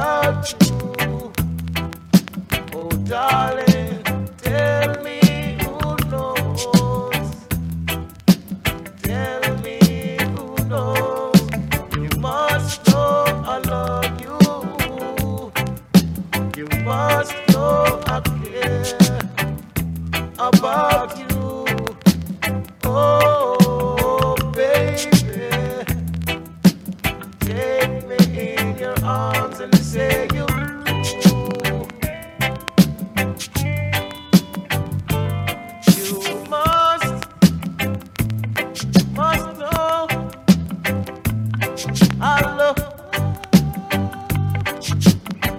you. Oh, darling, tell me who knows. Tell me who knows. You must know I love you. You must know I care about you. Oh. Take me in your arms and say you I love,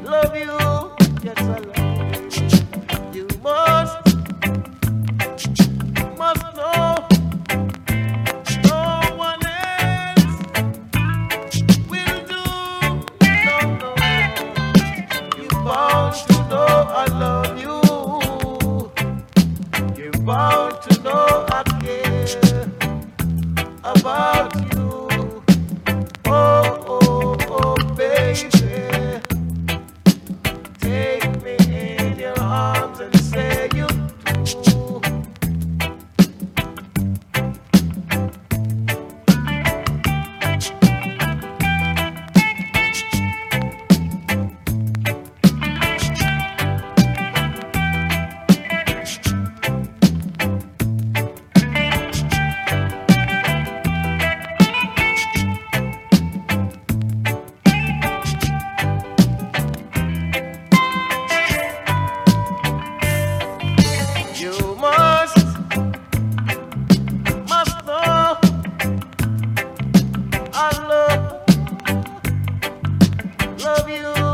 love you. Yes, I love love you.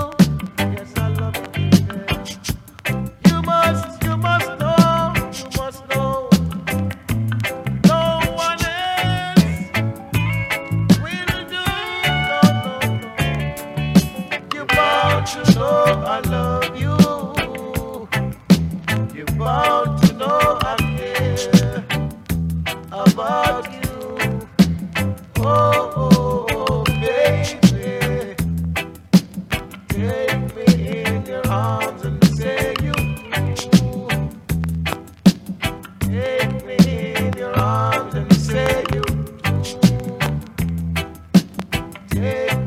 Take